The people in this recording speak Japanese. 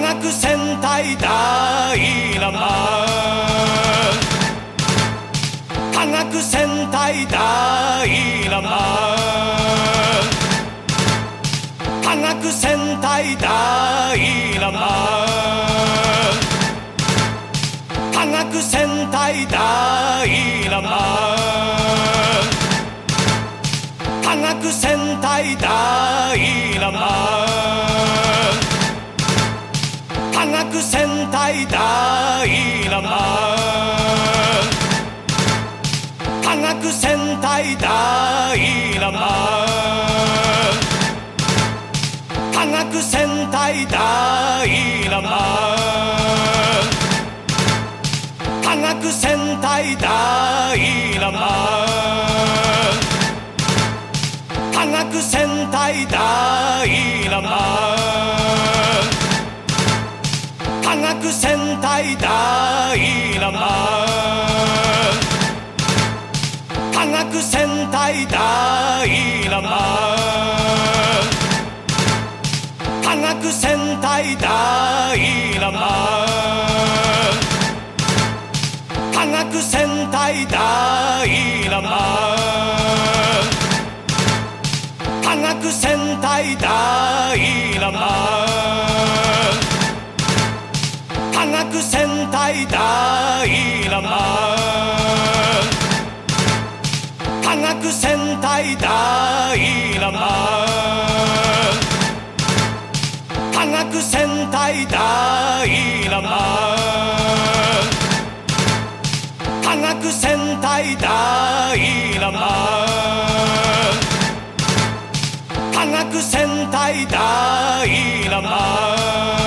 学戦隊ダイラマン科学戦隊ダイラマン科学戦隊ダイラマン科学戦隊ダイラマ科学戦隊ダイラマン科学戦隊ダイラマン科学戦隊ダイラマン科学戦隊ダイラマン科学戦隊ダイラマン学戦隊ダイラマ科学戦隊ダイラマ科学戦隊ダイラマ科学戦隊ダイラマン科学戦隊科学戦隊ダイラマン科学戦隊ダイラマン科学戦隊ダイラマン科学戦隊ダイラマン科学戦隊ダイラマン